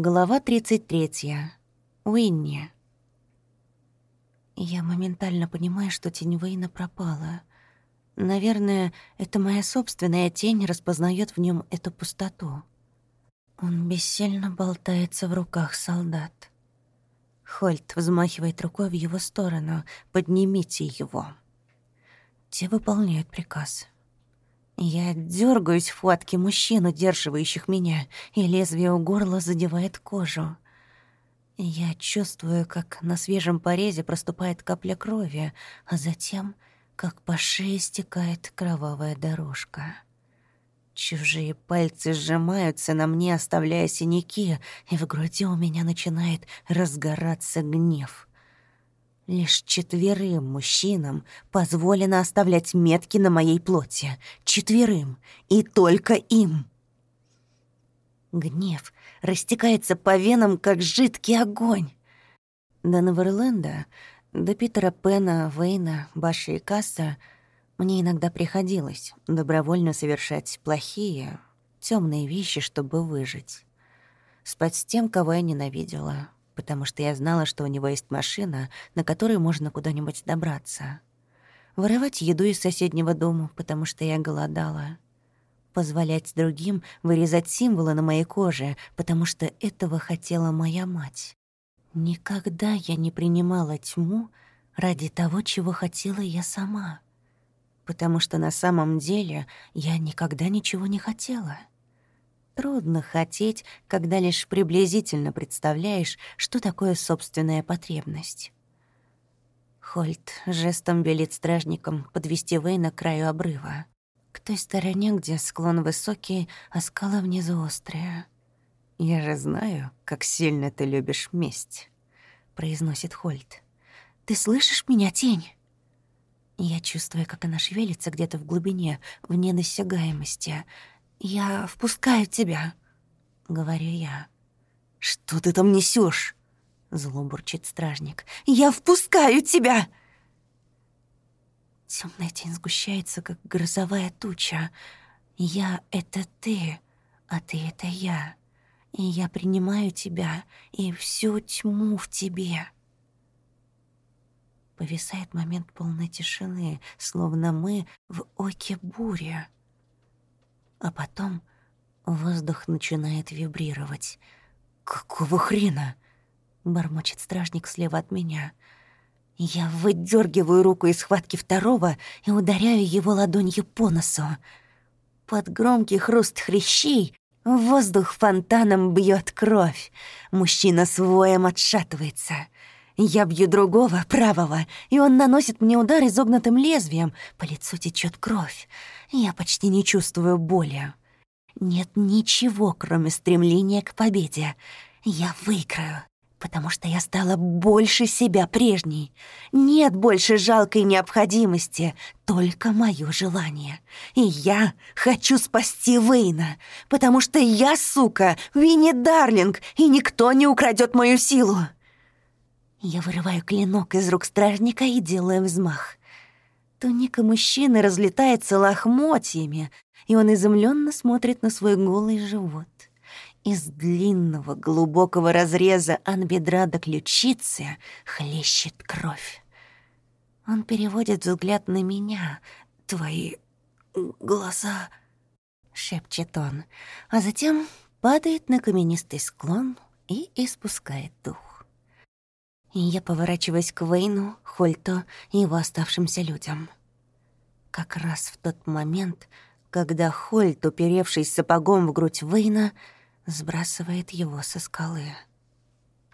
Глава 33. Уинни. Я моментально понимаю, что тень Уэйна пропала. Наверное, это моя собственная тень распознает в нем эту пустоту. Он бессильно болтается в руках солдат. Хольт взмахивает рукой в его сторону. «Поднимите его!» Те выполняют приказ. Я дергаюсь в хватке мужчин, удерживающих меня, и лезвие у горла задевает кожу. Я чувствую, как на свежем порезе проступает капля крови, а затем, как по шее стекает кровавая дорожка. Чужие пальцы сжимаются на мне, оставляя синяки, и в груди у меня начинает разгораться гнев — Лишь четверым мужчинам позволено оставлять метки на моей плоти. Четверым. И только им. Гнев растекается по венам, как жидкий огонь. До Неверленда, до Питера Пена, Вейна, Баши и Касса мне иногда приходилось добровольно совершать плохие, темные вещи, чтобы выжить. Спать с тем, кого я ненавидела, потому что я знала, что у него есть машина, на которой можно куда-нибудь добраться. Воровать еду из соседнего дома, потому что я голодала. Позволять другим вырезать символы на моей коже, потому что этого хотела моя мать. Никогда я не принимала тьму ради того, чего хотела я сама. Потому что на самом деле я никогда ничего не хотела. Трудно хотеть, когда лишь приблизительно представляешь, что такое собственная потребность. Хольт жестом велит стражникам подвести Вейна к краю обрыва. К той стороне, где склон высокий, а скала внизу острая. «Я же знаю, как сильно ты любишь месть», — произносит Хольт. «Ты слышишь меня, тень?» Я чувствую, как она шевелится где-то в глубине, в недосягаемости — «Я впускаю тебя», — говорю я. «Что ты там несешь? зло бурчит стражник. «Я впускаю тебя!» Темная тень сгущается, как грозовая туча. «Я — это ты, а ты — это я. И я принимаю тебя и всю тьму в тебе». Повисает момент полной тишины, словно мы в оке бури. А потом воздух начинает вибрировать. «Какого хрена?» — бормочет стражник слева от меня. Я выдергиваю руку из схватки второго и ударяю его ладонью по носу. Под громкий хруст хрящей воздух фонтаном бьет кровь. Мужчина с отшатывается. Я бью другого, правого, и он наносит мне удар изогнутым лезвием. По лицу течет кровь. Я почти не чувствую боли. Нет ничего, кроме стремления к победе. Я выиграю, потому что я стала больше себя прежней. Нет больше жалкой необходимости, только мое желание. И я хочу спасти Вейна, потому что я, сука, Винни Дарлинг, и никто не украдет мою силу. Я вырываю клинок из рук стражника и делаю взмах. Туника мужчины разлетается лохмотьями, и он изумленно смотрит на свой голый живот. Из длинного глубокого разреза от бедра до ключицы хлещет кровь. Он переводит взгляд на меня. «Твои глаза...» — шепчет он, а затем падает на каменистый склон и испускает дух я поворачиваюсь к Вейну, Хольто и его оставшимся людям. Как раз в тот момент, когда Хольт, уперевшись сапогом в грудь Вейна, сбрасывает его со скалы.